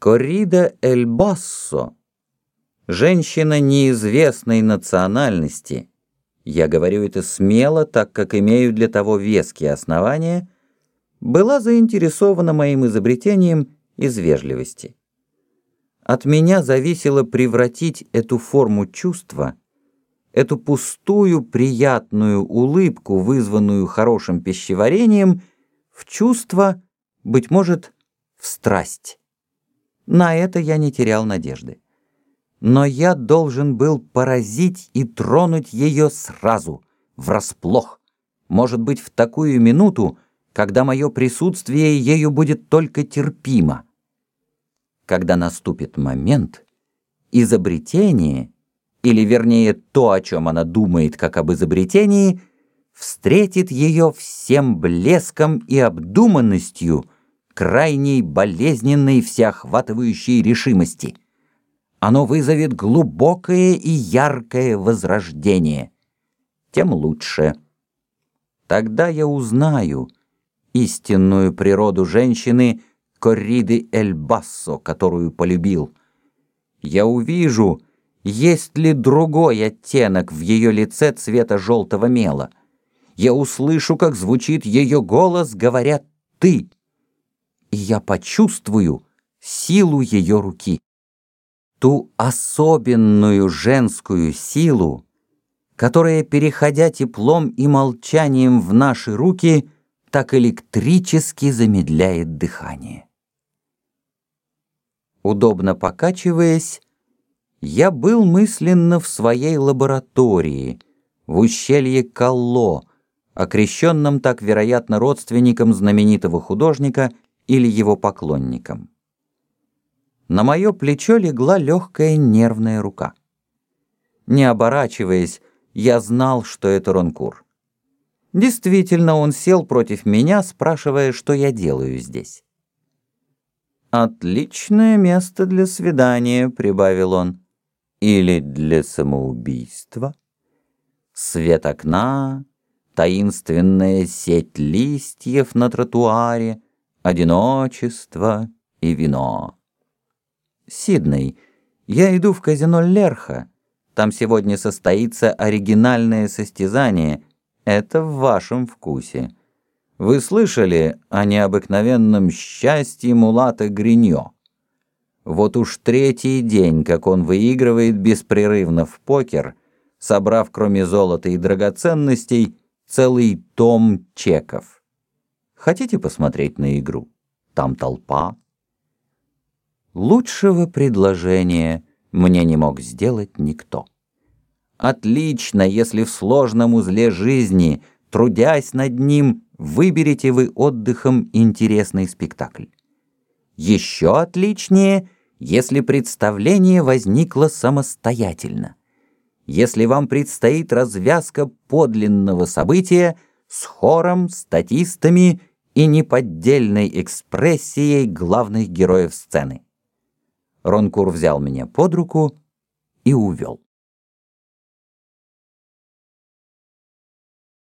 Коррида Эль Бассо, женщина неизвестной национальности, я говорю это смело, так как имею для того веские основания, была заинтересована моим изобретением из вежливости. От меня зависело превратить эту форму чувства, эту пустую приятную улыбку, вызванную хорошим пищеварением, в чувство, быть может, в страсть. На это я не терял надежды. Но я должен был поразить и тронуть ее сразу, врасплох, может быть, в такую минуту, когда мое присутствие ею будет только терпимо. Когда наступит момент, изобретение, или вернее то, о чем она думает как об изобретении, встретит ее всем блеском и обдуманностью — крайней болезненной всеохватывающей решимости. Оно вызовет глубокое и яркое возрождение. Тем лучше. Тогда я узнаю истинную природу женщины Корриды Эль-Бассо, которую полюбил. Я увижу, есть ли другой оттенок в ее лице цвета желтого мела. Я услышу, как звучит ее голос, говоря «ты» я почувствую силу ее руки. Ту особенную женскую силу, которая, переходя теплом и молчанием в наши руки, так электрически замедляет дыхание. Удобно покачиваясь, я был мысленно в своей лаборатории, в ущелье Калло, окрещенном так, вероятно, родственником знаменитого художника или его поклонникам. На мое плечо легла легкая нервная рука. Не оборачиваясь, я знал, что это Ронкур. Действительно, он сел против меня, спрашивая, что я делаю здесь. «Отличное место для свидания», — прибавил он. «Или для самоубийства?» Свет окна, таинственная сеть листьев на тротуаре — одиночество и вино. Сидней, я иду в казино Лерха. Там сегодня состоится оригинальное состязание. Это в вашем вкусе. Вы слышали о необыкновенном счастье Мулата Гриньо? Вот уж третий день, как он выигрывает беспрерывно в покер, собрав кроме золота и драгоценностей целый том чеков. Хотите посмотреть на игру? Там толпа. Лучшего предложения мне не мог сделать никто. Отлично, если в сложном узле жизни, трудясь над ним, выберете вы отдыхом интересный спектакль. Еще отличнее, если представление возникло самостоятельно. Если вам предстоит развязка подлинного события с хором, статистами и неподдельной экспрессией главных героев сцены. Ронкур взял меня под руку и увел.